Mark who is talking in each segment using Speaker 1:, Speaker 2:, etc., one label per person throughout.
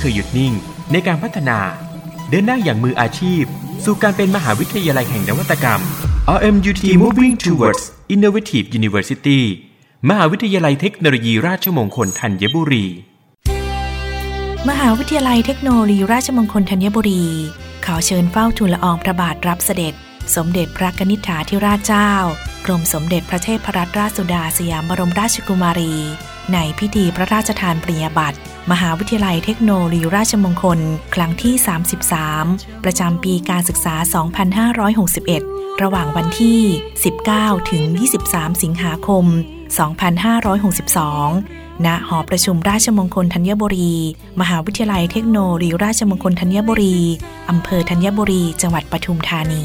Speaker 1: เคย
Speaker 2: หยุดนิ่งในการพัฒนา เดินหน้าอย่างมืออาชีพ สู่การเป็นมหาวิทยาลัยแห่งนวัตกรรม RMUT Moving Towards Innovative University มหาวิทยาลัยเทคโนโลยีราชมงคลธัญบุรี
Speaker 3: มหาวิทยาลัยเทคโนโลยีราชมงคลธัญบุรี ขอเชิญเฝ้าทูลละอองพระบาทรับเสด็จ สมเด็จพระกนิษฐาธิราชเจ้า กรมสมเด็จพระเทพรัตนราชสุดาสยามบรมราชกุมารี ในพิธีพระราชทานปริญญาบัตรมหาวิทยาลัยเทคโนโลยีราชมงคล ครั้งที่ 33 ประจำปีการศึกษา 2561 ระหว่างวันที่ 19 ถึง 23 สิงหาคม 2562 ณ หอประชุมราชมงคลธัญบุรี มหาวิทยาลัยเทคโนโลยีราชมงคลธัญบุรี อำเภอธัญบุรี จังหวัดปทุมธานี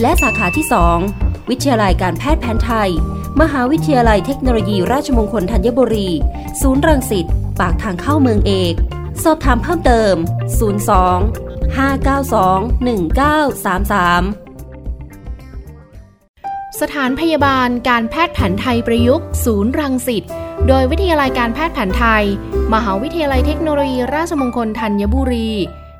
Speaker 4: และสาขาที่ 2 วิทยาลัยการแพทย์แผนไทย มหาวิทยาลัยเทคโนโลยีราชมงคลธัญบุรี ศูนย์รังสิตปากทางเข้าเมืองเอก สอบถามเพิ่มเติม 02 592 1933
Speaker 5: สถานพยาบาลการแพทย์แผนไทยประยุกต์ ศูนย์รังสิต โดยวิทยาลัยการแพทย์แผนไทย มหาวิทยาลัยเทคโนโลยีราชมงคลธัญบุรี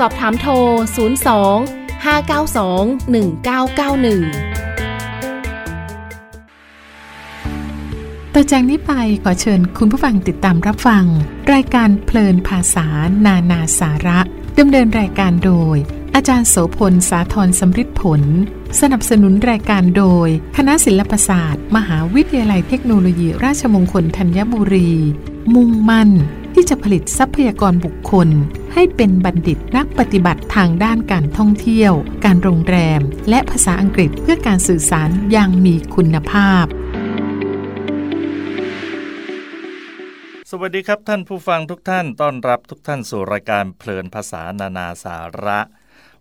Speaker 5: สอบถามโทร 02 592 1991
Speaker 6: ต่อจากนี้ไปขอเชิญคุณผู้ฟังติดตามรับฟัง รายการเพลินภาษานานาสาระดำเนินรายการโดย อาจารย์โสพล สาธรสำริดผล สนับสนุนรายการโดย คณะศิลปศาสตร์ มหาวิทยาลัยเทคโนโลยีราชมงคลธัญบุรี มุ่งมั่น ที่จะผลิตทรัพยากรบุคคล ให้เป็นบัณฑิตนักปฏิบัติทางด้านการท่องเที่ยว การโรงแรม และภาษาอังกฤษเพื่อการสื่อสารอย่างมีคุณภาพ
Speaker 7: สวัสดีครับท่านผู้ฟังทุกท่านต้อนรับทุกท่านสู่รายการเพลินภาษานานาสาระ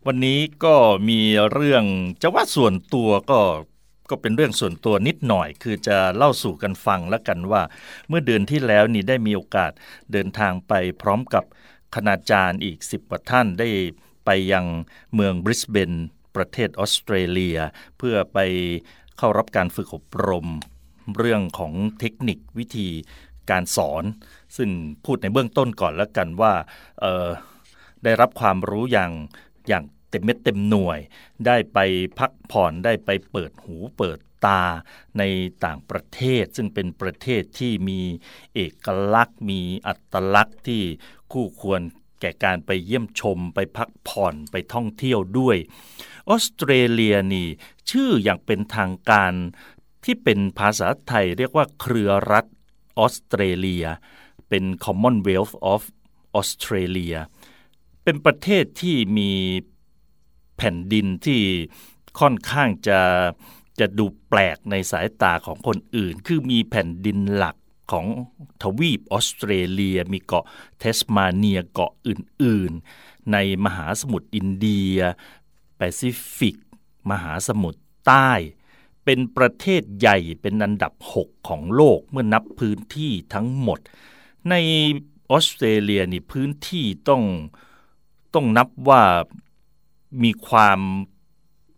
Speaker 7: วันนี้ก็มีเรื่องจะว่าส่วนตัวก็ ก็เป็นเรื่องส่วนตัวนิดหน่อย คือจะเล่าสู่กันฟังแล้วกันว่า เมื่อเดือนที่แล้วนี่ได้มีโอกาสเดินทางไปพร้อมกับคณาจารย์อีก10กว่าท่านได้ไปยังเมืองบริสเบนประเทศออสเตรเลีย เพื่อไปเข้ารับการฝึกอบรม เรื่องของเทคนิควิธีการสอน ซึ่งพูดในเบื้องต้นก่อนแล้วกันว่าได้รับความรู้อย่างอย่าง เต็มเม็ดเต็มหน่วย ได้ไปพักผ่อนได้ไปเปิดหูเปิดตาในต่างประเทศ ซึ่งเป็นประเทศที่มีเอกลักษณ์ มีอัตลักษณ์ที่คู่ควรแก่การไปเยี่ยมชมไปพักผ่อนไปท่องเที่ยวด้วย ออสเตรเลียนี่ชื่ออย่างเป็นทางการที่เป็นภาษาไทยเรียกว่าเครือรัฐออสเตรเลีย เป็น Commonwealth of Australia เป็นประเทศที่มี แผ่นดินที่ค่อนข้างจะจะดูแปลกในสายตาของคนอื่น คือมีแผ่นดินหลักของทวีปออสเตรเลีย มีเกาะเทสมาเนียเกาะอื่น ๆ ในมหาสมุทรอินเดียแปซิฟิก มหาสมุทรใต้ เป็นประเทศใหญ่เป็นอันดับ 6 ของโลกเมื่อนับพื้นที่ทั้งหมด ในออสเตรเลียนี่พื้นที่ต้องต้องนับว่า มีความ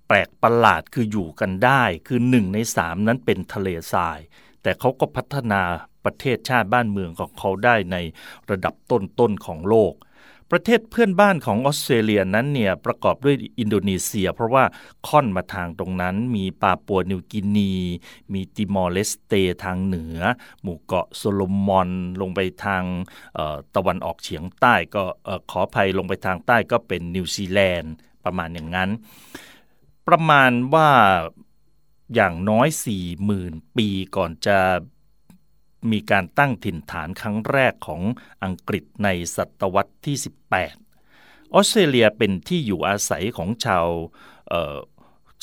Speaker 7: แปลกประหลาดคืออยู่กันได้ คือหนึ่งในสามนั้นเป็นทะเลทราย แต่เขาก็พัฒนาประเทศชาติบ้านเมืองของเขาได้ในระดับต้นๆของโลก ประเทศเพื่อนบ้านของออสเตรเลียนั้นเนี่ยประกอบด้วยอินโดนีเซีย เพราะว่าค่อนมาทางตรงนั้น มีปาปัวนิวกินี มีติมอร์เลสเตทางเหนือ หมู่เกาะโซโลมอนลงไปทางตะวันออกเฉียงใต้ก็ขออภัยลงไปทางใต้ก็เป็นนิวซีแลนด์ ประมาณอย่างนั้น ประมาณว่าอย่างน้อยสี่หมื่นปีก่อนจะมีการตั้งถิ่นฐานครั้งแรกของอังกฤษในศตวรรษที่ 18 ออสเตรเลียเป็นที่อยู่อาศัยของชาว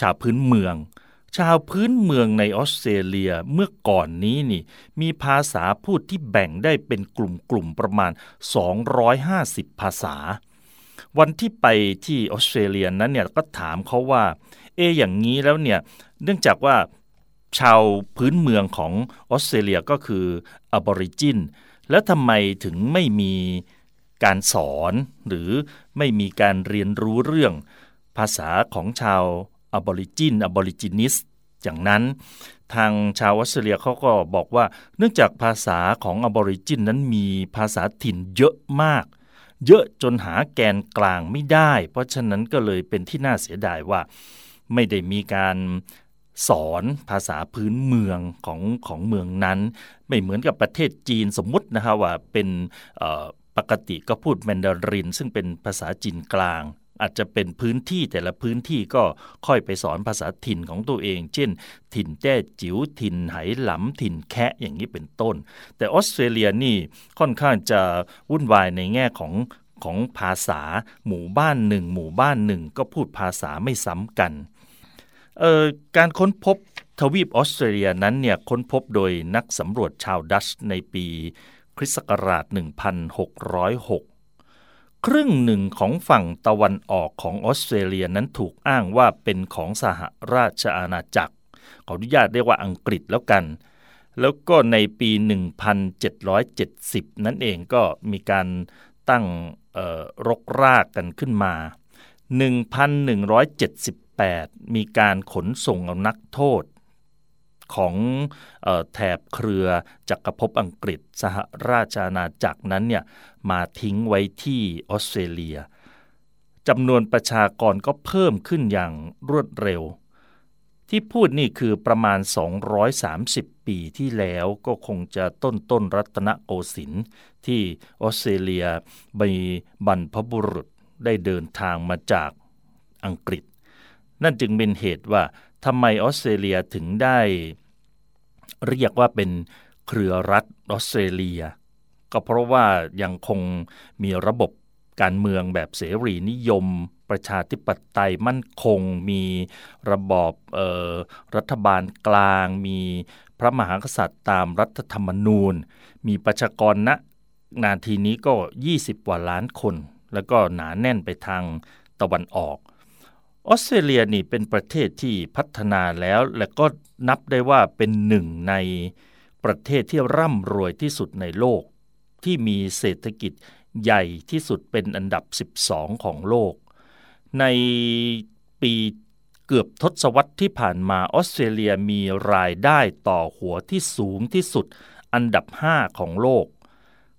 Speaker 7: ชาวพื้นเมือง ชาวพื้นเมืองในออสเตรเลียเมื่อก่อนนี้นี่มีภาษาพูดที่แบ่งได้เป็นกลุ่มๆประมาณ 250 ภาษา วันที่ไปที่ออสเตรเลียนั้นเนี่ยก็ถามเขาว่า เออย่างนี้แล้วเนี่ยเนื่องจากว่าชาวพื้นเมืองของออสเตรเลียก็คืออบอริจิน แล้วทำไมถึงไม่มีการสอนหรือไม่มีการเรียนรู้เรื่อง ภาษาของชาวอบอริจิน Aborigines อย่างนั้น ทางชาวออสเตรเลียเขาก็บอกว่า เนื่องจากภาษาของอบอริจินนั้นมีภาษาถิ่นเยอะมาก เยอะจนหาแกนกลางไม่ได้ เพราะฉะนั้นก็เลยเป็นที่น่าเสียดายว่าไม่ได้มีการสอนภาษาพื้นเมืองของของเมืองนั้น ไม่เหมือนกับประเทศจีนสมมุตินะครับว่าเป็นปกติก็พูดแมนดาริน ซึ่งเป็นภาษาจีนกลาง อาจจะเป็นพื้นที่แต่ละพื้นที่ก็ค่อยไปสอนภาษาถิ่นของตัวเอง เช่น ถิ่นแจ้จิ๋วถิ่นไหหลำถิ่นแคะอย่างนี้เป็นต้น แต่ออสเตรเลียนี่ค่อนข้างจะวุ่นวายในแง่ของของภาษาหมู่บ้านหนึ่งหมู่บ้านหนึ่งก็พูดภาษาไม่ซ้ำกันการค้นพบทวีปออสเตรเลียนั้นเนี่ยค้นพบโดยนักสำรวจชาวดัชในปีคริสต์ศักราช 1606 ครึ่งหนึ่งของฝั่งตะวันออกของออสเตรเลียนั้นถูกอ้างว่าเป็นของสหราชอาณาจักร ขออนุญาตเรียกว่าอังกฤษแล้วกัน แล้วก็ในปี 1770 นั่นเองก็มีการตั้งรกรากกันขึ้นมา 1178 มีการขนส่งเอานักโทษ ของแถบเครือจักรภพอังกฤษ สหราชอาณาจักรนั้นเนี่ยมาทิ้งไว้ที่ออสเตรเลียจำนวนประชากรก็เพิ่มขึ้นอย่างรวดเร็ว ที่พูดนี่คือประมาณ 230 ปีที่แล้วก็คงจะต้นต้นรัตนโกสินทร์ที่ออสเตรเลียมีบรรพบุรุษได้เดินทางมาจากอังกฤษ นั่นจึงเป็นเหตุว่า ทำไมออสเตรเลียถึงได้เรียกว่าเป็นเครือรัฐออสเตรเลีย ก็เพราะว่ายังคงมีระบบการเมืองแบบเสรีนิยม ประชาธิปไตยมั่นคง มีระบอบออรัฐบาลกลาง มีพระมหากษัตริย์ตามรัฐธรรมนูญ มีประชากรณนาทีนี้ก็ 20 กว่าล้านคน แล้วก็หนาแน่นไปทางตะวันออก ออสเตรเลียนี่เป็นประเทศที่พัฒนาแล้ว และก็นับได้ว่าเป็นหนึ่งในประเทศที่ร่ำรวยที่สุดในโลก ที่มีเศรษฐกิจใหญ่ที่สุดเป็นอันดับ 12 ของโลก ในปีเกือบทศวรรษที่ผ่านมาออสเตรเลียมีรายได้ต่อหัวที่สูงที่สุดอันดับ 5 ของโลก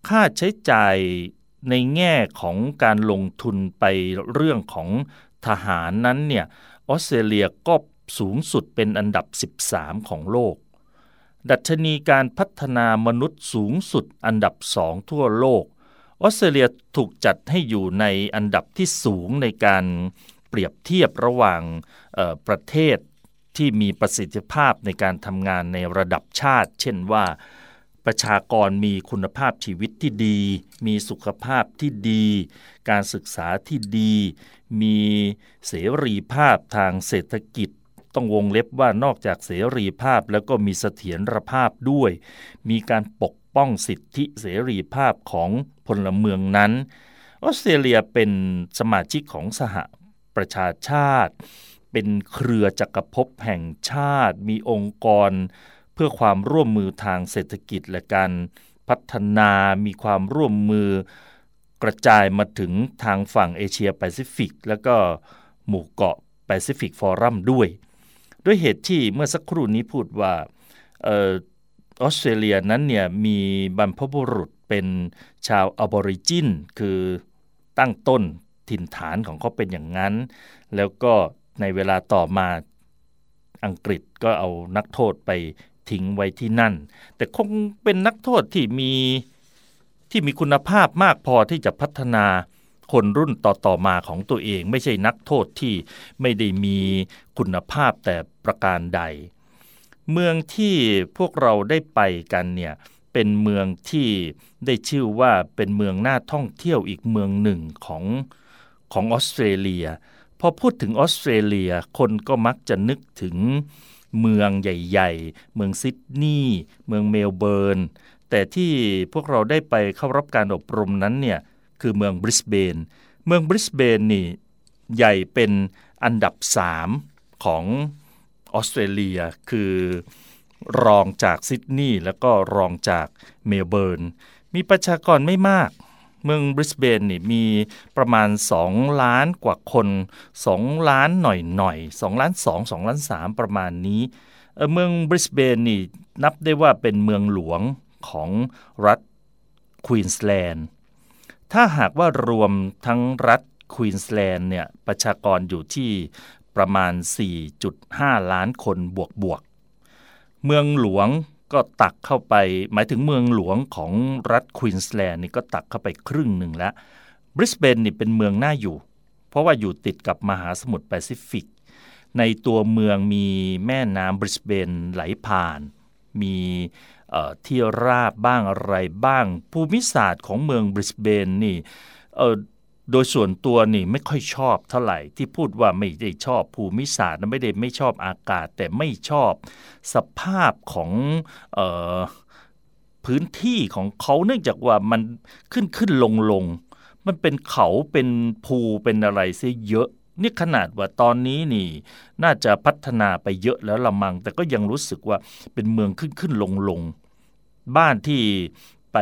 Speaker 7: ค่าใช้จ่ายในแง่ของการลงทุนไปเรื่องของ ทหารนั้นเนี่ยออสเตรเลียก็สูงสุดเป็นอันดับ 13 ของโลก ดัชนีการพัฒนามนุษย์สูงสุดอันดับสองทั่วโลก ออสเตรเลียถูกจัดให้อยู่ในอันดับที่สูงในการเปรียบเทียบระหว่างประเทศที่มีประสิทธิภาพในการทำงานในระดับชาติ เช่นว่า ประชากรมีคุณภาพชีวิตที่ดี มีสุขภาพที่ดี การศึกษาที่ดี มีเสรีภาพทางเศรษฐกิจ ต้องวงเล็บว่านอกจากเสรีภาพแล้วก็มีเสถียรภาพด้วย มีการปกป้องสิทธิเสรีภาพของพลเมืองนั้น ออสเตรเลียเป็นสมาชิกของสหประชาชาติ เป็นเครือจักรภพแห่งชาติ มีองค์กร พื่อความร่วมมือทางเศรษฐกิจและการพัฒนามีความร่วมมือกระจายมาถึงทางฝั่งเอเชียแปซิฟิก แล้วก็หมู่เกาะแปซิฟิกฟอรัมด้วย ด้วยเหตุที่เมื่อสักครู่นี้พูดว่าออสเตรเลียนั้นเนี่ยมีบรรพบุรุษเป็นชาวอบอริจิน คือตั้งต้นถิ่นฐานของเขาเป็นอย่างนั้น แล้วก็ในเวลาต่อมาอังกฤษก็เอานักโทษไป ทิ้งไว้ที่นั่น แต่คงเป็นนักโทษที่มีที่มีคุณภาพมากพอที่จะพัฒนาคนรุ่นต่อๆมาของตัวเอง ไม่ใช่นักโทษที่ไม่ได้มีคุณภาพแต่ประการใด เมืองที่พวกเราได้ไปกันเนี่ยเป็นเมืองที่ได้ชื่อว่าเป็นเมืองน่าท่องเที่ยวอีกเมืองหนึ่งของของออสเตรเลีย พอพูดถึงออสเตรเลียคนก็มักจะนึกถึง เมืองใหญ่ ๆ เมืองซิดนีย์เมืองเมลเบิร์น แต่ที่พวกเราได้ไปเข้ารับการอบรมนั้นเนี่ยคือเมืองบริสเบน เมืองบริสเบนนี่ใหญ่เป็นอันดับสามของออสเตรเลีย คือรองจากซิดนีย์แล้วก็รองจากเมลเบิร์น มีประชากรไม่มาก เมืองบริสเบนนี่มีประมาณ 2 ล้านกว่าคน 2 ล้านหน่อยหน่อย2ล้าน2 2ล้าน3ประมาณนี้เมืองบริสเบนนี่นับได้ว่าเป็นเมืองหลวงของรัฐควีนสแลนด์ถ้าหากว่ารวมทั้งรัฐควีนสแลนด์เนี่ยประชากรอยู่ที่ประมาณ 4.5 ล้านคนบวกบวก เมืองหลวง ก็ตักเข้าไป หมายถึงเมืองหลวงของรัฐควีนสแลนด์นี่ก็ตักเข้าไปครึ่งหนึ่งแล้วบริสเบนนี่เป็นเมืองน่าอยู่ เพราะว่าอยู่ติดกับมหาสมุทรแปซิฟิก ในตัวเมืองมีแม่น้ำบริสเบนไหลผ่าน มีที่ราบบ้างอะไรบ้าง ภูมิศาสตร์ของเมืองบริสเบนนี่ โดยส่วนตัวนี่ไม่ค่อยชอบเท่าไหร่ที่พูดว่าไม่ได้ชอบภูมิศาสตร์ไม่ได้ไม่ชอบอากาศ แต่ไม่ชอบสภาพของออพื้นที่ของเขาเนื่องจากว่ามันขึ้นขึ้นลงลงมันเป็นเขาเป็นภูเป็นอะไรซะเยอะนี่ขนาดว่าตอนนี้นี่น่าจะพัฒนาไปเยอะแล้วละมัง แต่ก็ยังรู้สึกว่าเป็นเมืองขึ้นขึ้นลงลงบ้านที่ไป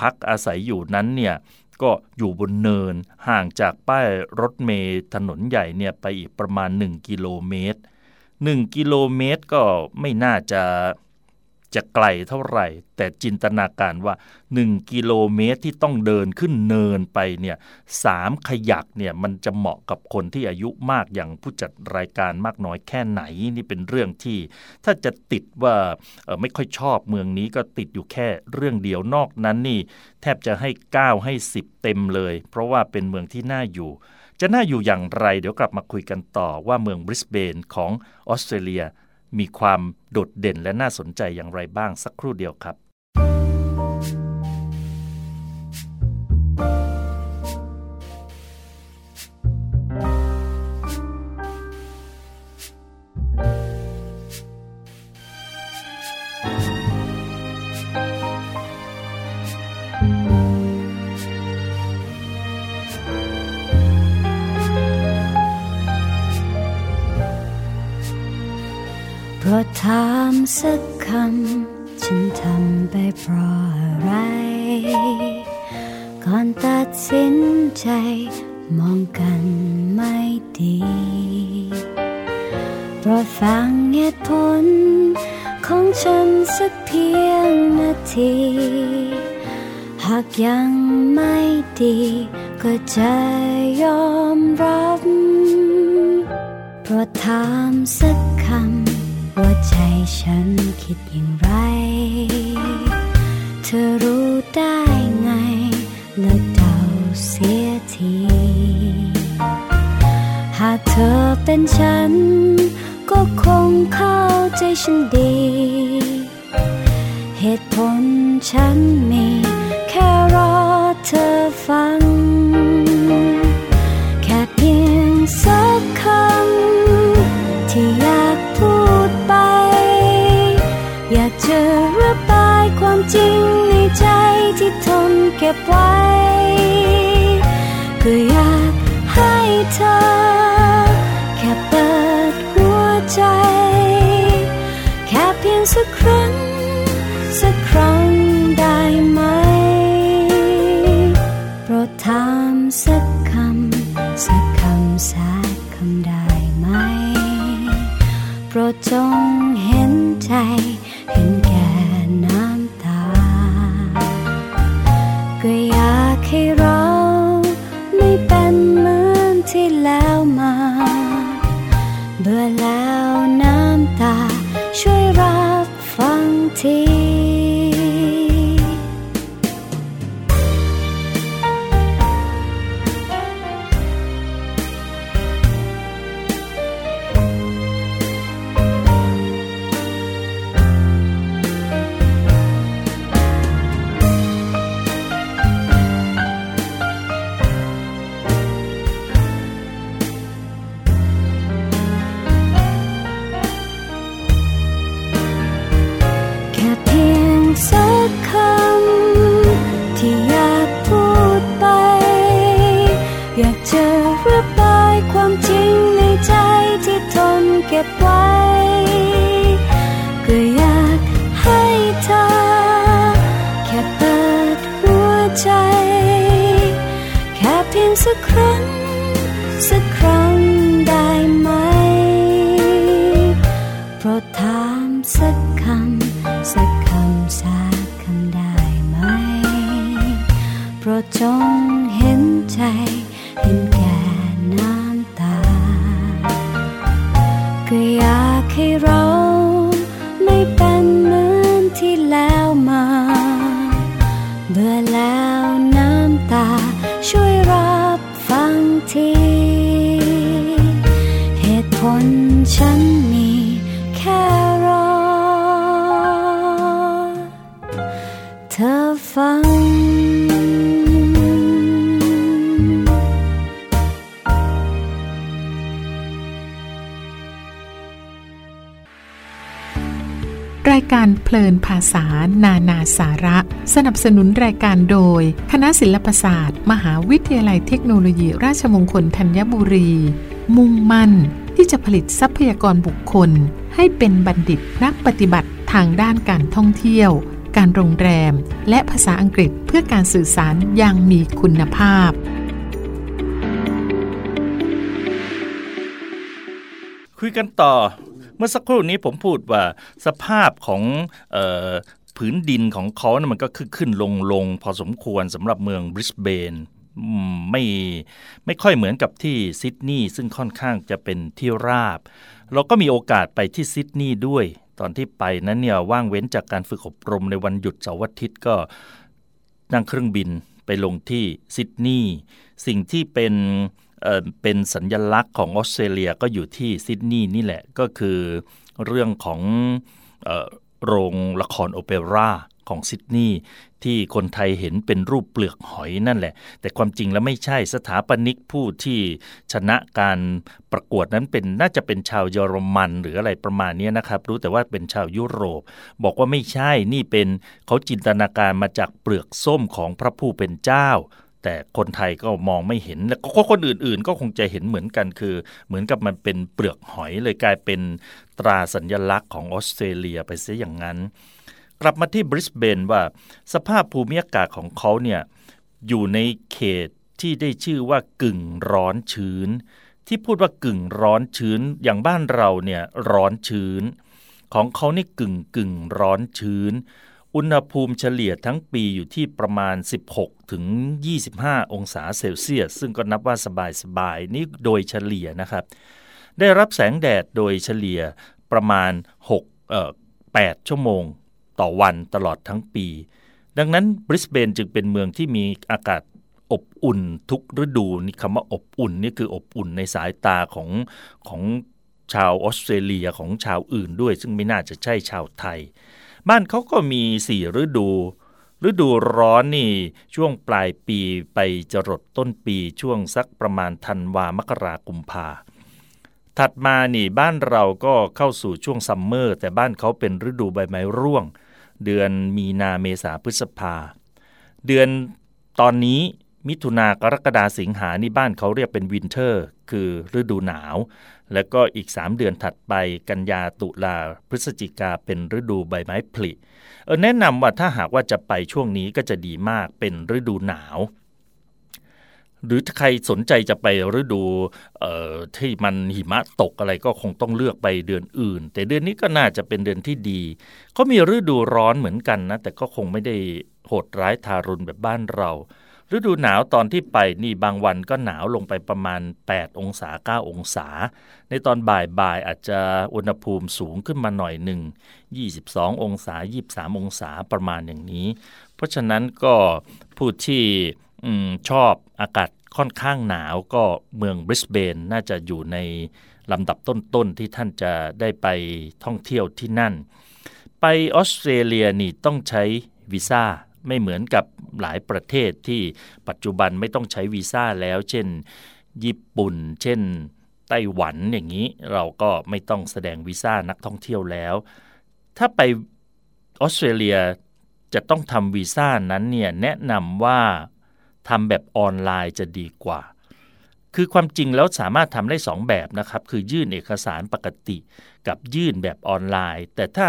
Speaker 7: พักอาศัยอยู่นั้นเนี่ย ก็อยู่บนเนินห่างจากป้ายรถเมล์ถนนใหญ่เนี่ยไปอีกประมาณ 1 กิโลเมตร 1 กิโลเมตรก็ไม่น่าจะ จะไกลเท่าไหร่ แต่จินตนาการว่า 1 กิโลเมตรที่ต้องเดินขึ้นเนินไปเนี่ยสามขยักเนี่ยมันจะเหมาะกับคนที่อายุมากอย่างผู้จัดรายการมากน้อยแค่ไหนนี่เป็นเรื่องที่ ถ้าจะติดว่าไม่ค่อยชอบเมืองนี้ก็ติดอยู่แค่เรื่องเดียวนอกนั้นนี่ แทบจะให้ 9 ให้ 10 เต็มเลย เพราะว่าเป็นเมืองที่น่าอยู่ จะน่าอยู่อย่างไร เดี๋ยวกลับมาคุยกันต่อว่าเมืองบริสเบนของออสเตรเลีย มีความโดดเด่นและน่าสนใจอย่างไรบ้างสักครู่เดียวครับ
Speaker 8: บไว้ ก็อยากให้เธอ แค่เปิดหัวใจ แค่เพียงสักครั้ง สักครั้งได้ไหม โปรดถามสักคำ สักคำสักคำได้ไหม โปรดจงเห็นใจ โปรดถา การเพ
Speaker 6: ลินภาษานานาสาระ สนับสนุนรายการโดย คณะศิลปศาสตร์ มหาวิทยาลัยเทคโนโลยีราชมงคลธัญบุรี มุ่งมั่น ที่จะผลิตทรัพยากรบุคคล ให้เป็นบัณฑิตนักปฏิบัติทางด้านการท่องเที่ยว การโรงแรม และภาษาอังกฤษเพื่อการสื่อสารอย่างมีคุณภาพ
Speaker 7: คุยกันต่อ เมื่อสักครู่นี้ผมพูดว่าสภาพของออผืนดินของเขานะมันก็ขึ้นขึ้นลงลงพอสมควรสำหรับเมืองบริสเบนไม่ไม่ค่อยเหมือนกับที่ซิดนีย์ซึ่งค่อนข้างจะเป็นที่ราบ เราก็มีโอกาสไปที่ซิดนีย์ด้วย ตอนที่ไปนั้นเนี่ยว่างเว้นจากการฝึกอบรมในวันหยุดเสาร์อาทิตย์ก็นั่งเครื่องบินไปลงที่ซิดนีย์สิ่งที่เป็น เป็นสัญญลักษณ์ของออสเตรเลียก็อยู่ที่ซิดนีย์นี่แหละก็คือเรื่องของอโรงละครโอเปร่าของซิดนีย์ที่คนไทยเห็นเป็นรูปเปลือกหอยนั่นแหละ แต่ความจริงแล้วไม่ใช่สถาปนิกผู้ที่ชนะการประกวดนั้นเป็นน่าจะเป็นชาวเยอรมันหรืออะไรประมาณนี้นะครับ รู้แต่ว่าเป็นชาวยุโรป บอกว่าไม่ใช่นี่เป็นเขาจินตนาการมาจากเปลือกส้มของพระผู้เป็นเจ้า แต่คนไทยก็มองไม่เห็น แล้วก็คนอื่นๆ ก็คงจะเห็นเหมือนกันคือ เหมือนกับมันเป็นเปลือกหอยเลยกลายเป็นตราสัญญลักษณ์ของออสเตรเลียไปเสียอย่างนั้น กลับมาที่บริสเบนว่าสภาพภูมิอากาศของเขาเนี่ยอยู่ในเขตที่ได้ชื่อว่ากึ่งร้อนชื้น ที่พูดว่ากึ่งร้อนชื้นอย่างบ้านเราเนี่ยร้อนชื้น ของเขานี่กึ่งกึ่งร้อนชื้น อุณหภูมิเฉลี่ยทั้งปีอยู่ที่ประมาณ 16 ถึง 25 องศาเซลเซียส ซึ่งก็นับว่าสบายสบายนี่โดยเฉลี่ยนะครับ ได้รับแสงแดดโดยเฉลี่ยประมาณ6เอ่อ8ชั่วโมงต่อวันตลอดทั้งปี ดังนั้นบริสเบนจึงเป็นเมืองที่มีอากาศอบอุ่นทุกฤดูนี่คำว่าอบอุ่นนี่คืออบอุ่นในสายตาของของชาวออสเตรเลียของชาวอื่นด้วย ซึ่งไม่น่าจะใช่ชาวไทย บ้านเขาก็มีสี่ฤดู ฤดูร้อนนี่ช่วงปลายปีไปจรดต้นปีช่วงสักประมาณธันวามกรากุมภาถัดมานี่บ้านเราก็เข้าสู่ช่วงซัมเมอร์ แต่บ้านเขาเป็นฤดูใบไม้ร่วง เดือนมีนาเมษาพฤษภา เดือนตอนนี้ มิถุนากรกฎาสิงหานี่บ้านเขาเรียกเป็นวินเทอร์ คือฤดูหนาว แล้วก็อีก 3 เดือนถัดไปกันยาตุลาพฤศจิกาเป็นฤดูใบไม้ผลิเออแนะนำว่าถ้าหากว่าจะไปช่วงนี้ก็จะดีมากเป็นฤดูหนาว หรือใครสนใจจะไปฤดูที่มันหิมะตกอะไรก็คงต้องเลือกไปเดือนอื่น แต่เดือนนี้ก็น่าจะเป็นเดือนที่ดีเขามีฤดูร้อนเหมือนกันนะแต่ก็คงไม่ได้โหดร้ายทารุณแบบบ้านเรา ฤดูหนาวตอนที่ไปนี่บางวันก็หนาวลงไปประมาณ 8 องศา 9 องศา ในตอนบ่ายบ่ายอาจจะอุณหภูมิสูงขึ้นมาหน่อยหนึ่ง 22 องศา 23 องศาประมาณอย่างนี้ เพราะฉะนั้นก็ผู้ที่อชอบอากาศค่อนข้างหนาวก็เมืองบริสเบนน่าจะอยู่ในลำดับต้นๆที่ท่านจะได้ไปท่องเที่ยวที่นั่น ไปออสเตรเลียนี่ต้องใช้วีซ่า ไม่เหมือนกับหลายประเทศที่ปัจจุบันไม่ต้องใช้วีซ่าแล้ว เช่น ญี่ปุ่น เช่น ไต้หวันอย่างนี้ เราก็ไม่ต้องแสดงวีซ่านักท่องเที่ยวแล้ว ถ้าไปออสเตรเลียจะต้องทำวีซ่านั้นเนี่ยแนะนำว่าทำแบบออนไลน์จะดีกว่า คือความจริงแล้วสามารถทำได้ 2 แบบนะครับ คือยื่นเอกสารปกติ กับยื่นแบบออนไลน์ แต่ถ้า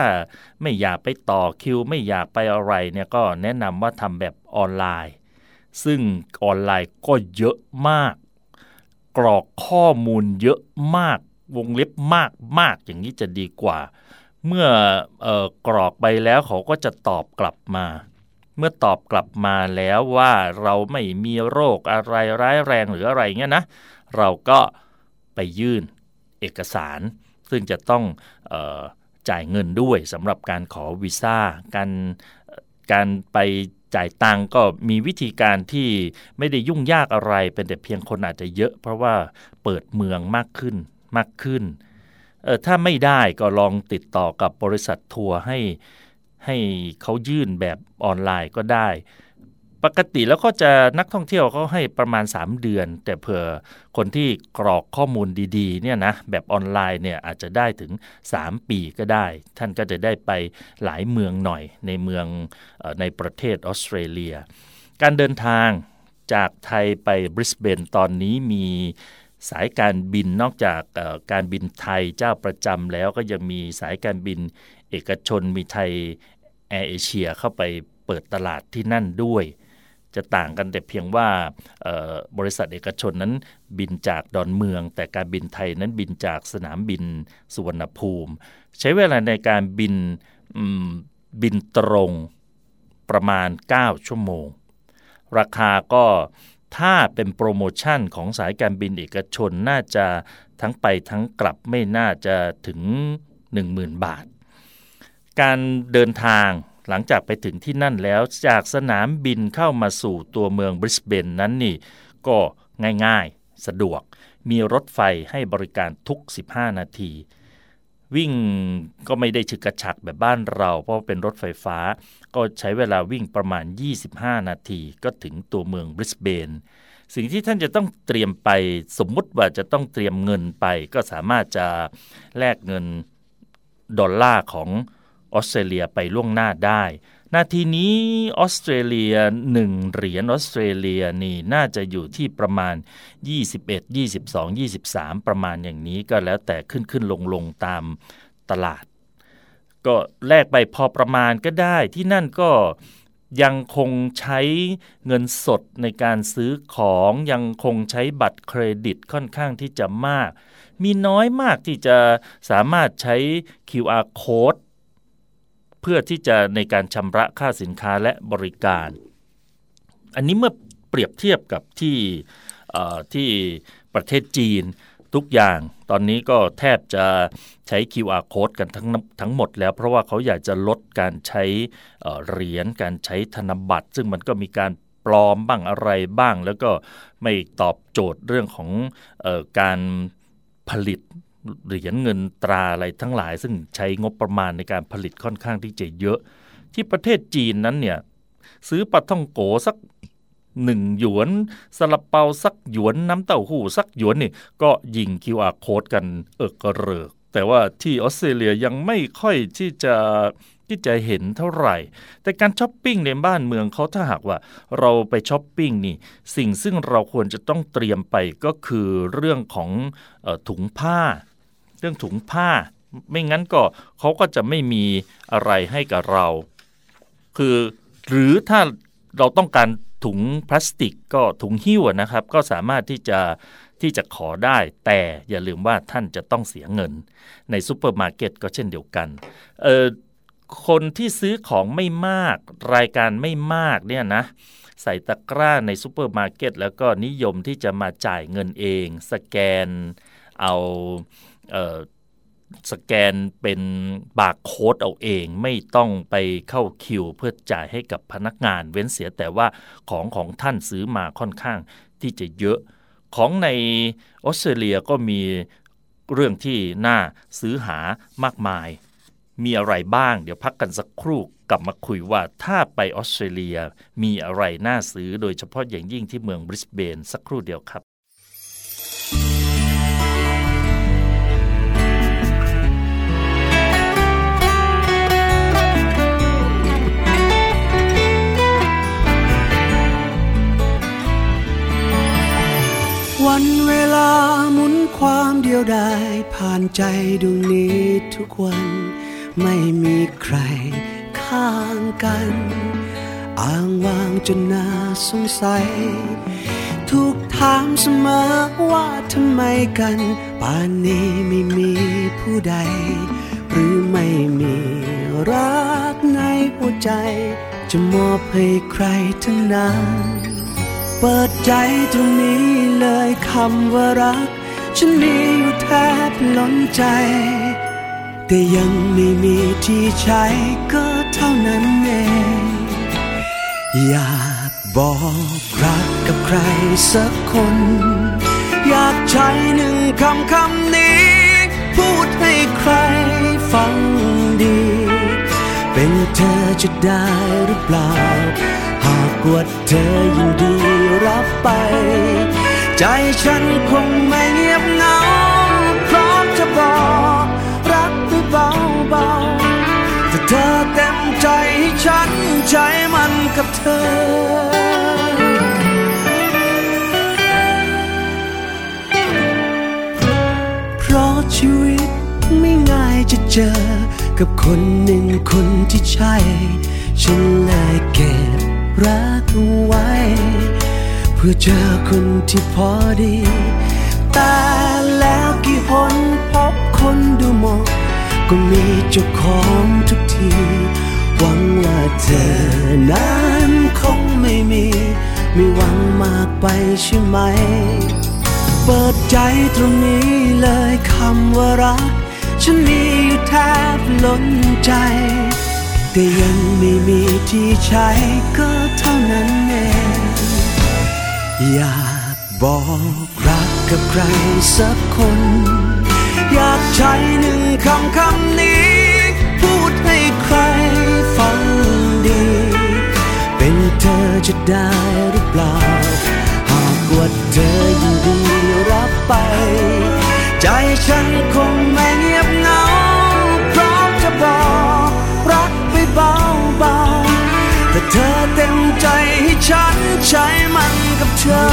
Speaker 7: ไม่อยากไปต่อคิว ไม่อยากไปอะไรเนี่ยก็แนะนำว่าทำแบบออนไลน์ ซึ่งออนไลน์ก็เยอะมาก กรอกข้อมูลเยอะมาก วงเล็บมากมากอย่างนี้จะดีกว่า เมื่อออกรอกไปแล้วเขาก็จะตอบกลับมา เมื่อตอบกลับมาแล้วว่าเราไม่มีโรคอะไรร้ายแรงหรืออะไรเงี้ยนะ เราก็ไปยื่นเอกสาร ซึ่งจะต้องออจ่ายเงินด้วยสำหรับการขอวีซ่าการการไปจ่ายตังก็มีวิธีการที่ไม่ได้ยุ่งยากอะไรเป็นแต่เพียงคนอาจจะเยอะ เพราะว่าเปิดเมืองมากขึ้นมากขึ้น ถ้าไม่ได้ก็ลองติดต่อกับบริษัททัวร์ให้ ให้เขายื่นแบบออนไลน์ก็ได้ ปกติแล้วก็จะนักท่องเที่ยวเขาให้ประมาณ 3 เดือน แต่เผื่อคนที่กรอกข้อมูลดีๆเนี่ยนะแบบออนไลน์เนี่ยอาจจะได้ถึง 3 ปีก็ได้ ท่านก็จะได้ไปหลายเมืองหน่อยในเมืองในประเทศออสเตรเลีย การเดินทางจากไทยไปบริสเบนตอนนี้มีสายการบินนอกจากการบินไทยเจ้าประจำแล้วก็ยังมีสายการบินเอกชนมีไทย แอร์เอเชียเข้าไปเปิดตลาดที่นั่นด้วย จะต่างกันแต่เพียงว่าบริษัทเอกชนนั้นบินจากดอนเมือง แต่การบินไทยนั้นบินจากสนามบินสุวรรณภูมิ ใช้เวลาในการบินบินตรงประมาณ 9 ชั่วโมง ราคาก็ถ้าเป็นโปรโมชั่นของสายการบินเอกชนน่าจะทั้งไปทั้งกลับไม่น่าจะถึง 10,000 บาท การเดินทางหลังจากไปถึงที่นั่นแล้วจากสนามบินเข้ามาสู่ตัวเมืองบริสเบนนั้นนี่ก็ง่ายๆ สะดวก มีรถไฟให้บริการทุก 15 นาที วิ่งก็ไม่ได้ฉึกกระฉักแบบบ้านเรา เพราะเป็นรถไฟฟ้า ก็ใช้เวลาวิ่งประมาณ 25 นาที ก็ถึงตัวเมืองบริสเบนสิ่งที่ท่านจะต้องเตรียมไปสมมุติว่าจะต้องเตรียมเงินไป ก็สามารถจะแลกเงินดอลลาร์ของ ออสเตรเลียไปล่วงหน้าได้ นาทีนี้ออสเตรเลีย1เหรียญออสเตรเลียนี่น่าจะอยู่ที่ประมาณ 21 22 23 ประมาณอย่างนี้ก็แล้วแต่ขึ้นขึ้นลงลงตามตลาด ก็แลกไปพอประมาณก็ได้ที่นั่นก็ยังคงใช้เงินสดในการซื้อของยังคงใช้บัตรเครดิตค่อนข้างที่จะมาก มีน้อยมากที่จะสามารถใช้ QR code เพื่อที่จะในการชำระค่าสินค้าและบริการ อันนี้เมื่อเปรียบเทียบกับที่ที่ประเทศจีนทุกอย่าง ตอนนี้ก็แทบจะใช้ QR code กันทั้งทั้งหมดแล้ว เพราะว่าเขาอยากจะลดการใช้เหรียญการใช้ธนบัตร ซึ่งมันก็มีการปลอมบ้างอะไรบ้าง แล้วก็ไม่ตอบโจทย์เรื่องของออการผลิต เหรียญเงินตราอะไรทั้งหลาย ซึ่งใช้งบประมาณในการผลิตค่อนข้างที่จะเยอะ ที่ประเทศจีนนั้นเนี่ยซื้อปลาท่องโกสักหนึ่งหยวนสลับเปาสักหยวนน้ำเต้าหู้สักหยวนนี่ก็ยิง QR code กันเอิกกระเริก แต่ว่าที่ออสเตรเลียยังไม่ค่อยที่จะที่จะเห็นเท่าไหร่ แต่การช้อปปิ้งในบ้านเมืองเขาถ้าหากว่าเราไปช้อปปิ้งนี่ สิ่งซึ่งเราควรจะต้องเตรียมไปก็คือเรื่องของออถุงผ้า เรื่องถุงผ้า ไม่งั้นก็เขาก็จะไม่มีอะไรให้กับเรา คือหรือถ้าเราต้องการถุงพลาสติกก็ถุงหิ้วนะครับ ก็สามารถที่จะที่จะขอได้ แต่อย่าลืมว่าท่านจะต้องเสียเงิน ในซูเปอร์มาร์เก็ตก็เช่นเดียวกันเออคนที่ซื้อของไม่มาก รายการไม่มากเนี่ยนะใส่ตะกร้าในซูเปอร์มาร์เก็ตแล้วก็นิยมที่จะมาจ่ายเงินเอง สแกนเอา สแกนเป็นบาร์โค้ดเอาเองไม่ต้องไปเข้าคิว เพื่อจ่ายให้กับพนักงาน เว้นเสียแต่ว่าของของท่านซื้อมาค่อนข้างที่จะเยอะ ของในออสเตรเลียก็มีเรื่องที่น่าซื้อหามากมาย มีอะไรบ้าง เดี๋ยวพักกันสักครู่กลับมาคุยว่าถ้าไปออสเตรเลียมีอะไรน่าซื้อโดยเฉพาะอย่างยิ่งที่เมืองบริสเบนสักครู่เดียวครับ
Speaker 9: วันเวลาหมุนความเดียวดายผ่านใจดวงนี้ทุกวัน ไม่มีใครข้างกัน อ้างวางจนน่าสงสัยถูกถามเสมอว่าทำไมกัน ป่านนี้ไม่มีผู้ใด หรือไม่มีรักในหัวใจ จะมอบให้ใครทั้งนั้น เปิดใจตรงนี้เลยคำว่ารัก ฉันมีอยู่แทบล้นใจ แต่ยังไม่มีที่ใช้ก็เท่านั้นเอง อยากบอกรักกับใครสักคน อยากใช้หนึ่งคำคำนี้ พูดให้ใครฟังดี เป็นเธอจะได้หรือเปล่า ว่าเธอยินดีรับไป ใจฉันคงไม่เงียบเหงาพร้อมจะบอกรักด้วยเบาเบาแต่เธอเต็มใจให้ฉันใจมันกับเธอเพราะชีวิตไม่ง่ายจะเจอ กับคนหนึ่งคนที่ใช่ ฉันเลยเก็บ รักไว้ เพื่อเจอคนที่พอดี แต่แล้วกี่หนพบคนดูหมดก็มีเจ้าของทุกที หวังว่าเธอนั้นคงไม่มี ไม่หวังมากไปใช่ไหม เปิดใจตรงนี้เลยคำว่ารัก ฉันมีอยู่แทบล้นใจ แต่ยังไม่มีที่ใช้ก็เท่านั้นเองอยากบอกรักกับใครสักคน อยากใช้หนึ่งคำคำนี้ พูดให้ใครฟังดี เป็นเธอจะได้หรือเปล่า หากว่าเธอยินดีรับไป ใจฉันคงไม่เงียบ เธอเต็มใจให้ฉันใช้มันกับเธอ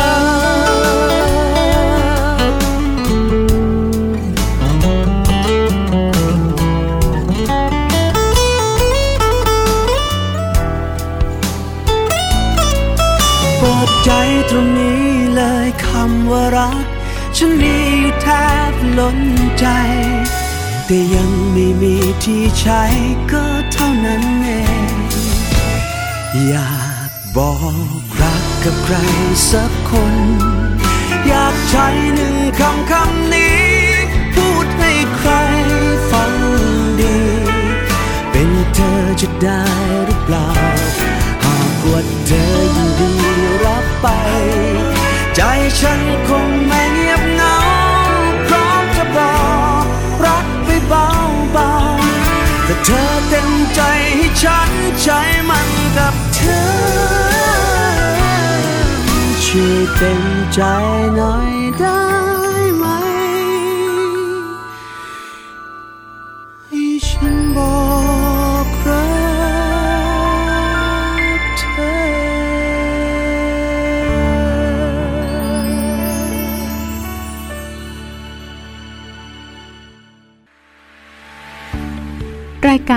Speaker 9: เปิดใจตรงนี้เลยคำว่ารัก ฉันมีอยู่แทบล้นใจ แต่ยังไม่มีที่ใช้ก็เท่านั้นเอง อยากบอกรักกับใครสักคน อยากใช้หนึ่งคำคำนี้ พูดให้ใครฟังดี เป็นเธอจะได้หรือเปล่า หากว่าเธอยินดีรับไป ใจฉันคงไม่เงียบเหงาพร้อมจะบอกรักไปเบาๆแต่เธอเต็มใจให้ฉันใช้ เต็มใจหน่อยได้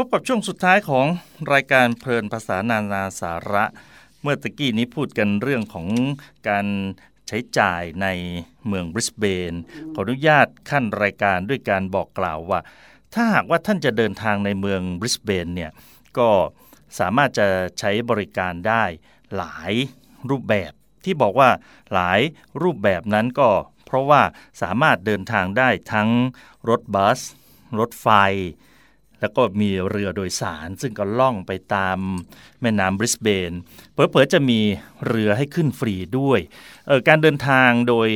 Speaker 7: พบกับช่วงสุดท้ายของรายการเพลินภาษานานาสาระ เมื่อตะกี้นี้พูดกันเรื่องของการใช้จ่ายในเมืองบริสเบน ขออนุญาตขั้นรายการด้วยการบอกกล่าวว่า ถ้าหากว่าท่านจะเดินทางในเมืองบริสเบนเนี่ยก็สามารถจะใช้บริการได้หลายรูปแบบที่บอกว่าหลายรูปแบบนั้นก็ เพราะว่าสามารถเดินทางได้ทั้งรถบัส รถไฟ แล้วก็มีเรือโดยสาร ซึ่งก็ล่องไปตามแม่น้ำบริสเบนเผลอๆจะมีเรือให้ขึ้นฟรีด้วยการเดินทางโดย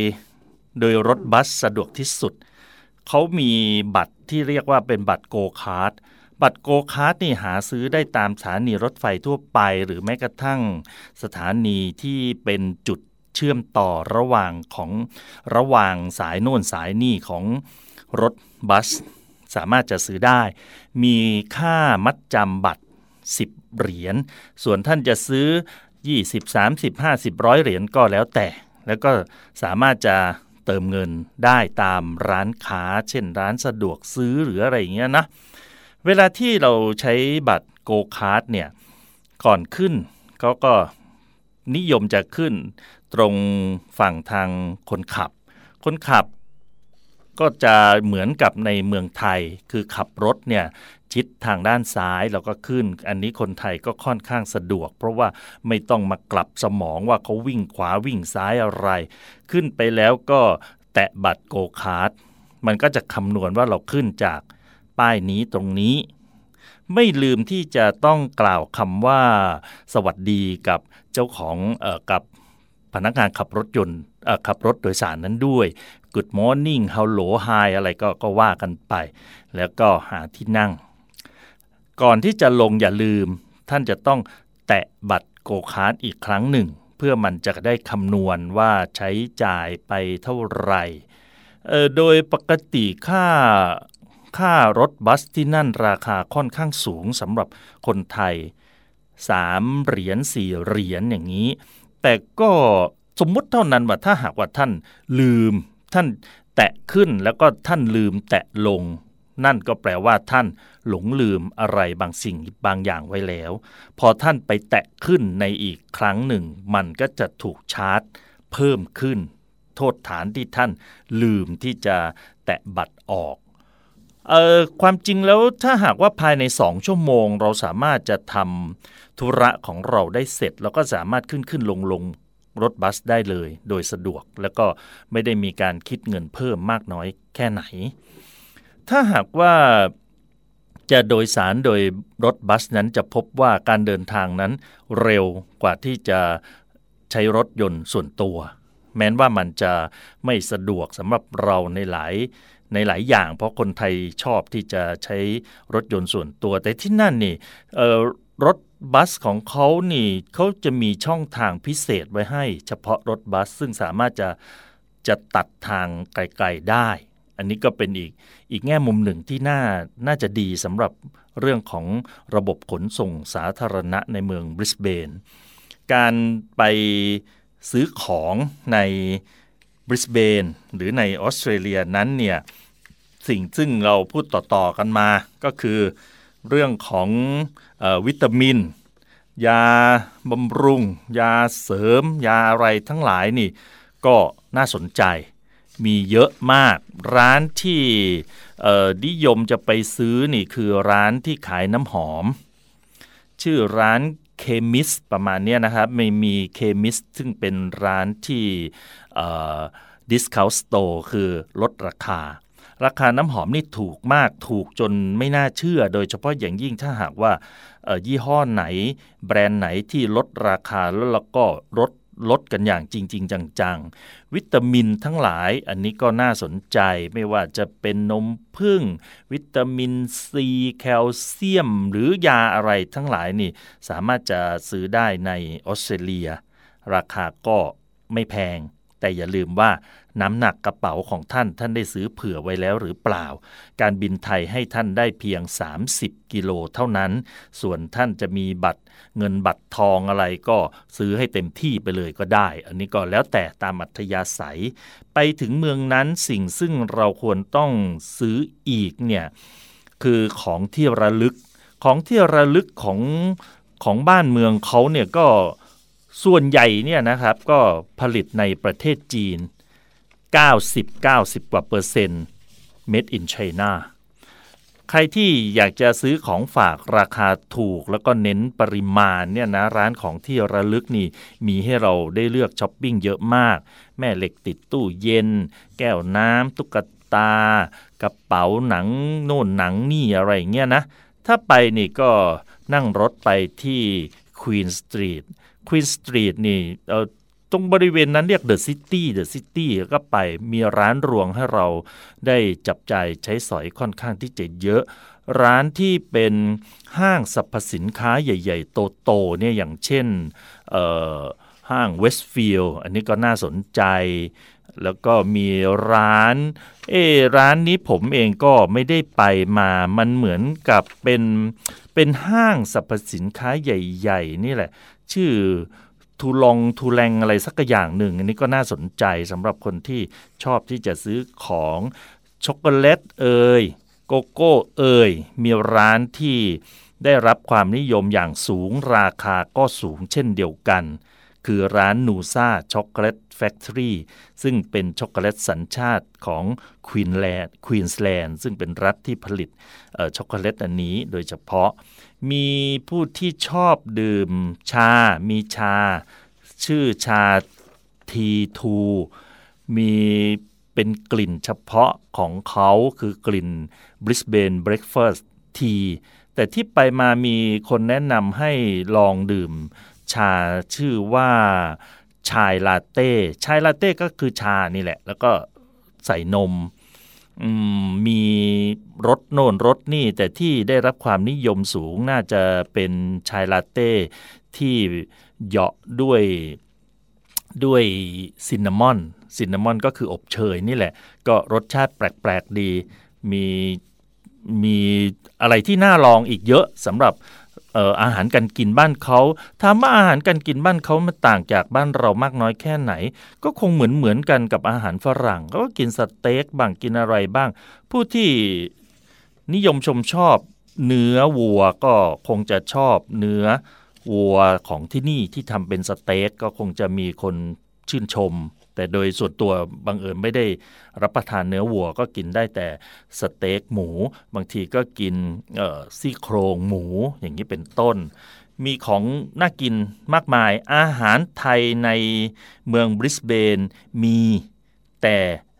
Speaker 7: โดยรถบัสสะดวกที่สุด เขามีบัตรที่เรียกว่าเป็นบัตร Go Card บัตร Go Card นี่หาซื้อได้ตามสถานีรถไฟทั่วไป หรือแม้กระทั่งสถานีที่เป็นจุดเชื่อมต่อระหว่างของระหว่างสายโน่นสายนี่ของรถบัส สามารถจะซื้อได้ มีค่ามัดจำบัตร 10 เหรียญ ส่วนท่านจะซื้อ 20 30 50ร้อยเหรียญก็แล้วแต่ แล้วก็สามารถจะเติมเงินได้ตามร้านค้า เช่นร้านสะดวกซื้อหรืออะไรอย่างเงี้ยนะ เวลาที่เราใช้บัตร Go Card เนี่ย ก่อนขึ้นเขาก็นิยมจะขึ้นตรงฝั่งทางคนขับ คนขับ ก็จะเหมือนกับในเมืองไทย คือขับรถเนี่ยชิดทางด้านซ้ายแล้วก็ขึ้น อันนี้คนไทยก็ค่อนข้างสะดวก เพราะว่าไม่ต้องมากลับสมองว่าเขาวิ่งขวาวิ่งซ้ายอะไร ขึ้นไปแล้วก็แตะบัตรโกคาร์ดมันก็จะคำนวณว่าเราขึ้นจากป้ายนี้ตรงนี้ ไม่ลืมที่จะต้องกล่าวคำว่า สวัสดีกับเจ้าของออกับพนักงานขับรถยนต์ขับรถโดยสารนั้นด้วย Good morning hello hi อะไรก็ก็ว่ากันไป แล้วก็หาที่นั่ง ก่อนที่จะลงอย่าลืม ท่านจะต้องแตะบัตร Go Card อีกครั้งหนึ่ง เพื่อมันจะได้คำนวณว่าใช้จ่ายไปเท่าไหร่โดยปกติค่าค่ารถบัสที่นั่นราคาค่อนข้างสูงสำหรับคนไทย 3 เหรียญ4เหรียญอย่างนี้ แต่ก็สมมุติเท่านั้นว่าถ้าหากว่าท่านลืม ท่านแตะขึ้นแล้วก็ท่านลืมแตะลง นั่นก็แปลว่าท่านหลงลืมอะไรบางสิ่งบางอย่างไว้แล้ว พอท่านไปแตะขึ้นในอีกครั้งหนึ่ง มันก็จะถูกชาร์จ เพิ่มขึ้น โทษฐานที่ท่านลืมที่จะแตะบัตรออกเอ่อความจริงแล้วถ้าหากว่าภายใน2ชั่วโมง เราสามารถจะทำธุระของเราได้เสร็จ แล้วก็สามารถขึ้นขึ้นลงลง รถบัสได้เลย โดยสะดวก แล้วก็ไม่ได้มีการคิดเงินเพิ่มมากน้อยแค่ไหน ถ้าหากว่าจะโดยสารโดยรถบัสนั้นจะพบว่าการเดินทางนั้นเร็วกว่าที่จะใช้รถยนต์ส่วนตัว แม้ว่ามันจะไม่สะดวกสำหรับเราในหลายในหลายอย่าง เพราะคนไทยชอบที่จะใช้รถยนต์ส่วนตัว แต่ที่นั่นนี่รถ บัสของเขานี่เขาจะมีช่องทางพิเศษไว้ให้ เฉพาะรถบัสซึ่งสามารถจะจะตัดทางไกลๆได้ อันนี้ก็เป็นอีกอีกแง่มุมหนึ่งที่น่าน่าจะดีสำหรับเรื่องของระบบขนส่งสาธารณะในเมืองบริสเบน การไปซื้อของในบริสเบนหรือในออสเตรเลียนั้นเนี่ยสิ่งซึ่งเราพูดต่อๆกันมาก็คือ เรื่องของอวิตามิน ยาบำรุง ยาเสริม ยาอะไรทั้งหลายนี่ก็น่าสนใจมีเยอะมาก ร้านที่นิยมจะไปซื้อนี่คือร้านที่ขายน้ำหอม ชื่อร้าน Chemist ประมาณนี้นะครับไม่มี Chemist ซึ่งเป็นร้านที่ discount store คือลดราคา ราคาน้ำหอมนี่ถูกมากถูกจนไม่น่าเชื่อ โดยเฉพาะอย่างยิ่งถ้าหากว่ายี่ห้อไหน แบรนด์ไหนที่ลดราคาแล้วเราก็ลดลดกันอย่างจริง ๆ จัง ๆ วิตามินทั้งหลายอันนี้ก็น่าสนใจไม่ว่าจะเป็นนมพึ่ง วิตามินซีแคลเซียม หรือยาอะไรทั้งหลายนี่สามารถจะซื้อได้ในออสเตรเลีย ราคาก็ไม่แพง แต่อย่าลืมว่า น้ำหนักกระเป๋าของท่านท่านได้ซื้อเผื่อไว้แล้วหรือเปล่า การบินไทยให้ท่านได้เพียง 30 กิโลเท่านั้น ส่วนท่านจะมีบัตรเงินบัตรทองอะไรก็ซื้อให้เต็มที่ไปเลยก็ได้ อันนี้ก็แล้วแต่ตามอัธยาศัย ไปถึงเมืองนั้นสิ่งซึ่งเราควรต้องซื้ออีกเนี่ยคือของที่ระลึกของที่ระลึกของของบ้านเมืองเขาเนี่ยก็ส่วนใหญ่เนี่ยนะครับก็ผลิตในประเทศจีน 90 90 กว่าเปอร์เซ็นต์ made in China ใครที่อยากจะซื้อของฝากราคาถูก แล้วก็เน้นปริมาณเนี่ยนะร้านของที่ระลึกนี่มีให้เราได้เลือกช้อปปิ้งเยอะมาก แม่เหล็กติดตู้เย็น แก้วน้ำตุ๊กตา กระเป๋าหนัง โน่นหนังนี่อะไรเงี้ยนะ ถ้าไปนี่ก็นั่งรถไปที่ Queen Street Queen Street นี่ ตรงบริเวณนั้นเรียก the city the city ก็ไปมีร้านรวงให้เราได้จับใจใช้สอยค่อนข้างที่จะเยอะ ร้านที่เป็นห้างสรรพสินค้าใหญ่ ๆ โตๆเนี่ยอย่างเช่นห้างเวสต์ฟิลด์อันนี้ก็น่าสนใจ แล้วก็มีร้าน เอร้านนี้ผมเองก็ไม่ได้ไปมา มันเหมือนกับเป็นเป็นห้างสรรพสินค้าใหญ่ ๆ นี่แหละ ชื่อ ทูลองทูแรงอะไรสักอย่างหนึ่ง อันนี้ก็น่าสนใจสำหรับคนที่ชอบที่จะซื้อของช็อกโกแลตเอ่ยโกโก้เอ่ยมีร้านที่ได้รับความนิยมอย่างสูงราคาก็สูงเช่นเดียวกัน คือร้าน Noosa Chocolate Factory ซึ่งเป็นช็อกโกแลตสัญชาติของควีนแลนด์ควีนสแลนด์ซึ่งเป็นรัฐที่ผลิตช็อกโกแลตอันนี้โดยเฉพาะ มีผู้ที่ชอบดื่มชา มีชา ชื่อชาทีทูมีเป็นกลิ่นเฉพาะของเขาคือกลิ่น Brisbane Breakfast Tea แต่ที่ไปมามีคนแนะนำให้ลองดื่ม ชาชื่อว่าชายลาเต้ ชายลาเต้ก็คือชานี่แหละ แล้วก็ใส่นม มีรถโน่นรถนี่ แต่ที่ได้รับความนิยมสูงน่าจะเป็นชายลาเต้ที่เหยาะด้วยด้วยซินนามอนซินนามอนก็คืออบเชยนี่แหละ ก็รสชาติแปลก ๆ ดี มีมีอะไรที่น่าลองอีกเยอะสำหรับ อาหารการกินบ้านเขาถามว่าอาหารการกินบ้านเขามันต่างจากบ้านเรามากน้อยแค่ไหน ก็คงเหมือนเหมือนกันกับอาหารฝรั่ง ก็กินสเต็กบ้างกินอะไรบ้าง ผู้ที่นิยมชมชอบเนื้อวัวก็คงจะชอบเนื้อวัวของที่นี่ที่ทำเป็นสเต็กก็คงจะมีคนชื่นชม แต่โดยส่วนตัวบังเอิญไม่ได้รับประทานเนื้อวัวก็กินได้แต่สเต็กหมู บางทีก็กินซี่โครงหมูอย่างนี้เป็นต้น มีของน่ากินมากมายอาหารไทยในเมืองบริสเบนมีแต่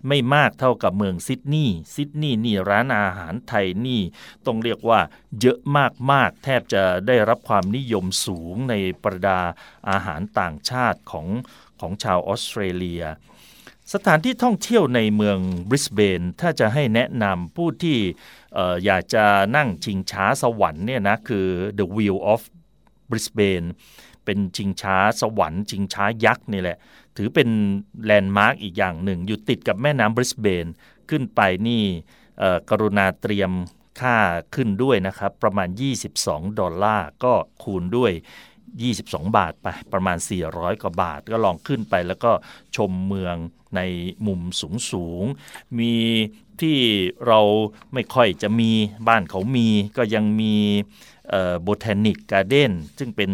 Speaker 7: ไม่มากเท่ากับเมืองซิดนีย์ซิดนีย์นี่ร้านอาหารไทยนี่ต้องเรียกว่าเยอะมากๆ แทบจะได้รับความนิยมสูงในประดาอาหารต่างชาติของ ของชาวออสเตรเลีย สถานที่ท่องเที่ยวในเมืองบริสเบนถ้าจะให้แนะนำผู้ที่อยากจะนั่งชิงช้าสวรรค์เนี่ยนะคือ The Wheel of Brisbane เป็นชิงช้าสวรรค์ชิงช้ายักษ์นี่แหละ ถือเป็นแลนด์มาร์กอีกอย่างหนึ่ง อยู่ติดกับแม่น้ำบริสเบนขึ้นไปนี่กรุณาเตรียมค่าขึ้นด้วยนะครับ ประมาณ 22 ดอลลาร์ ก็คูณด้วย 22 บาทไปประมาณ 400 กว่าบาท ก็ลองขึ้นไปแล้วก็ชมเมืองในมุมสูงสูง มีที่เราไม่ค่อยจะมีบ้านเขามีก็ยังมี botanic garden ซึ่งเป็น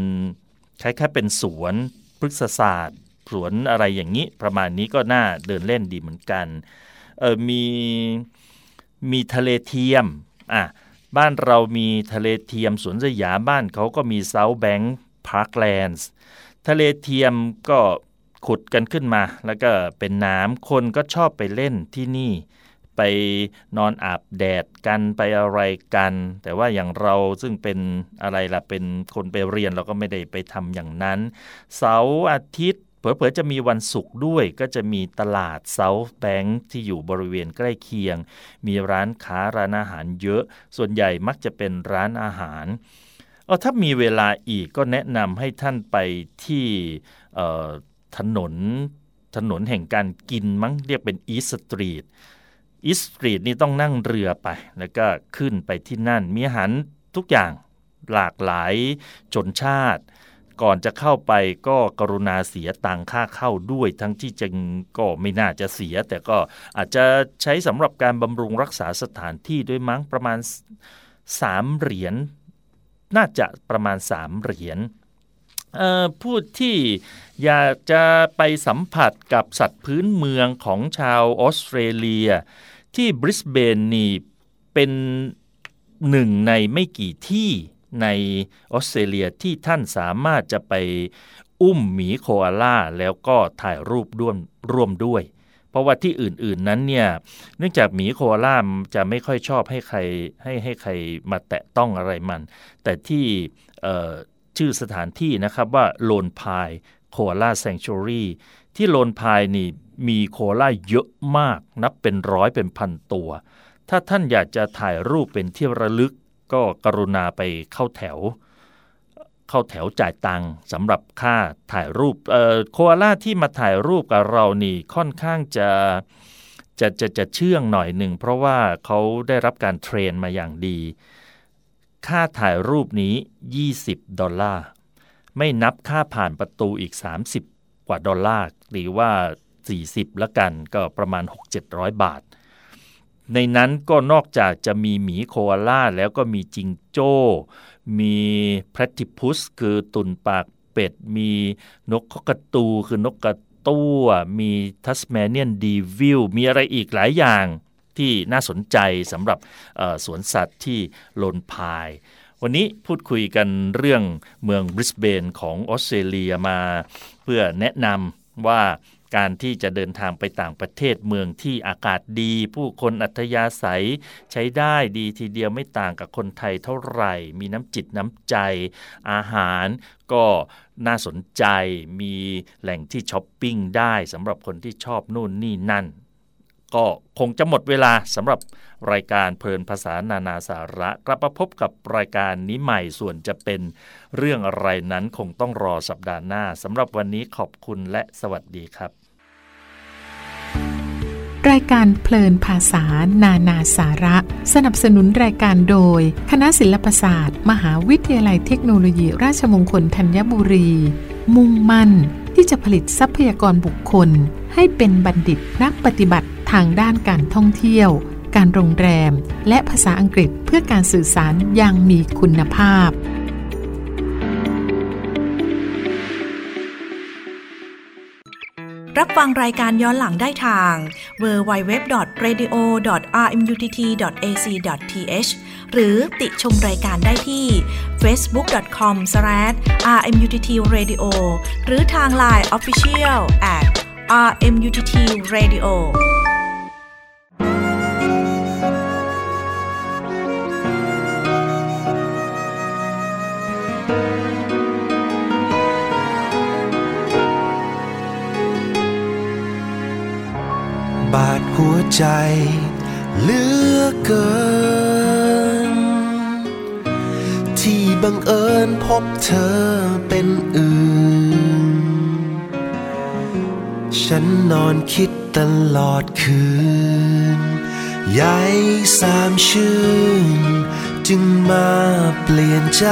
Speaker 7: คล้ายๆเป็นสวนพฤกษศาสตร์ สวนอะไรอย่างนี้ ประมาณนี้ก็น่าเดินเล่นดีเหมือนกันมีมีทะเลเทียมอะบ้านเรามีทะเลเทียมสวนสยามบ้านเขาก็มี South Bank Parklandทะเลเทียมก็ขุดกันขึ้นมา แล้วก็เป็นน้ำคนก็ชอบไปเล่นที่นี่ ไปนอนอาบแดดกันไปอะไรกัน แต่ว่าอย่างเราซึ่งเป็นอะไรล่ะเป็นคนไปเรียนเราก็ไม่ได้ไปทำอย่างนั้น เสาร์อาทิตย์เผลอๆจะมีวันศุกร์ด้วยก็จะมีตลาดเซาท์แบงค์ที่อยู่บริเวณใกล้เคียง มีร้านค้าร้านอาหารเยอะ ส่วนใหญ่มักจะเป็นร้านอาหาร เออถ้ามีเวลาอีกก็แนะนำให้ท่านไปที่ถนนถนนแห่งการกินมั้งเรียกเป็นอีสตรีทอีสตรีทนี่ต้องนั่งเรือไป แล้วก็ขึ้นไปที่นั่น มีอาหารทุกอย่างหลากหลายชนชาติ ก่อนจะเข้าไปก็กรุณาเสียตังค่าเข้าด้วย ทั้งที่จริงก็ไม่น่าจะเสีย แต่ก็อาจจะใช้สำหรับการบำรุงรักษาสถานที่ด้วยมั้งประมาณ 3 เหรียญ น่าจะประมาณ 3 เหรียญผู้ที่อยากจะไปสัมผัสกับสัตว์พื้นเมืองของชาวออสเตรเลีย ที่บริสเบนนี่เป็นหนึ่งในไม่กี่ที่ในออสเตรเลียที่ท่านสามารถจะไปอุ้มหมีโคอาล่าแล้วก็ถ่ายรูปร่วมร่วมด้วย ราะว่าที่อื่นๆนั้นเนี่ยเนื่องจากหมีโคอาล่าจะไม่ค่อยชอบให้ใครให้ให้ใครมาแตะต้องอะไรมัน แต่ที่ชื่อสถานที่นะครับว่าโลนพายโคอาล่าแซงชูรี่ที่โลนพายนี่มีโคอาล่าเยอะมาก นับเป็นร้อยเป็นพันตัว ถ้าท่านอยากจะถ่ายรูปเป็นที่ระลึกก็กรุณาไปเข้าแถว เข้าแถวจ่ายตังค์สำหรับค่าถ่ายรูปเอ่อโคอาล่าที่มาถ่ายรูปกับเรานี่ค่อนข้างจะจะจะจะเชื่องหน่อยหนึ่ง เพราะว่าเขาได้รับการเทรนมาอย่างดี ค่าถ่ายรูปนี้ 20 ดอลลาร์ ไม่นับค่าผ่านประตูอีก 30 กว่าดอลลาร์หรือว่า 40 ละกันก็ประมาณ 6-700 บาท ในนั้นก็นอกจากจะมีหมีโคอาล่าแล้วก็มีจิงโจ้ มีแพทิพุสคือตุ่นปากเป็ด มีนกกระตูคือนกกระตั้ว มีทัสแมเนียนดีวิลมีอะไรอีกหลายอย่างที่น่าสนใจสำหรับสวนสัตว์ที่โลนพาย วันนี้พูดคุยกันเรื่องเมืองบริสเบนของออสเตรเลียมา เพื่อแนะนำว่า การที่จะเดินทางไปต่างประเทศเมืองที่อากาศดี ผู้คนอัธยาศัยใช้ได้ดีทีเดียวไม่ต่างกับคนไทยเท่าไหร่ มีน้ำจิตน้ำใจ อาหารก็น่าสนใจมีแหล่งที่ช้อปปิ้งได้สำหรับคนที่ชอบนู่นนี่นั่น ก็คงจะหมดเวลาสำหรับรายการเพลินภาษานานาสาระกลับมาพบกับรายการนี้ใหม่ส่วนจะเป็นเรื่องอะไรนั้นคงต้องรอสัปดาห์หน้าสำหรับวันนี้ขอบคุณและสวัสดีครับ
Speaker 6: รายการเพลินภาษานานาสาระ สนับสนุนรายการโดย คณะศิลปศาสตร์ มหาวิทยาลัยเทคโนโลยี ราชมงคลธัญบุรี มุ่งมั่นที่จะผลิตทรัพยากรบุคคล ให้เป็นบัณฑิตนักปฏิบัติ ทางด้านการท่องเที่ยว การโรงแรม และภาษาอังกฤษเพื่อการสื่อสารอย่างมีคุณภาพ
Speaker 3: รับฟังรายการย้อนหลังได้ทาง www.radio.rmutt.ac.th หรือติชมรายการได้ที่ facebook.com/rmuttradio หรือทาง Line Official at rmuttradio
Speaker 9: ใจเหลือเกิน ที่บังเอิญพบเธอเป็นอื่น ฉันนอนคิดตลอดคืนยายสามชื่น จึงมาเปลี่ยนใจ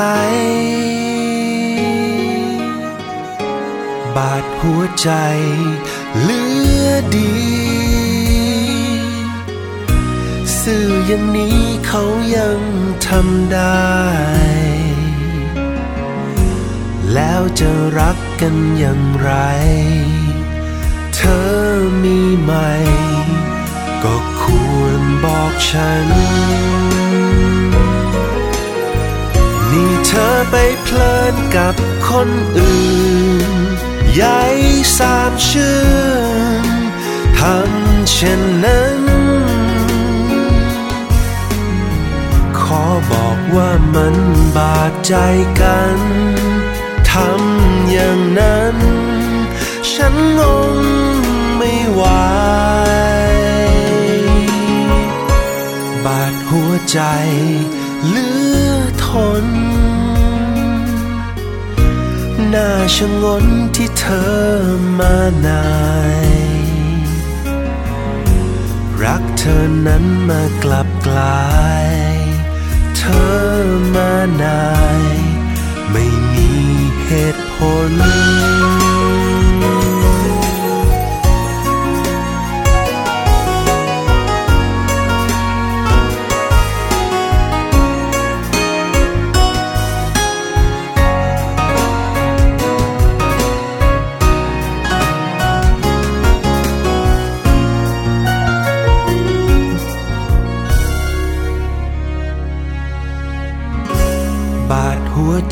Speaker 9: บาดหัวใจเหลือดี สื่ออย่างนี้เขายังทำได้ แล้วจะรักกันอย่างไร เธอมีไหม ก็ควรบอกฉัน นี่เธอไปเพลินกับคนอื่นยายสามชื่นทำเช่นนั้น อบอกว่ามันบาดใจกัน ทำอย่างนั้น ฉันงงไม่ไหว บาดหัวใจเหลือทน หน่าชะงนที่เธอมานายรักเธอนั้นมากลับกลาย เธอมานาย ไม่มีเหตุผล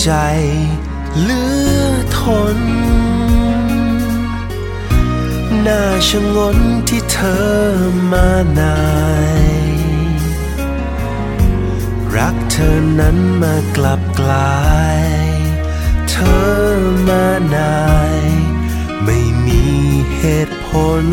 Speaker 9: ใจเหลือทนน่าชะงนที่เธอมานาย รักเธอนั้นมากลับกลาย เธอมานาย ไม่มีเหตุผล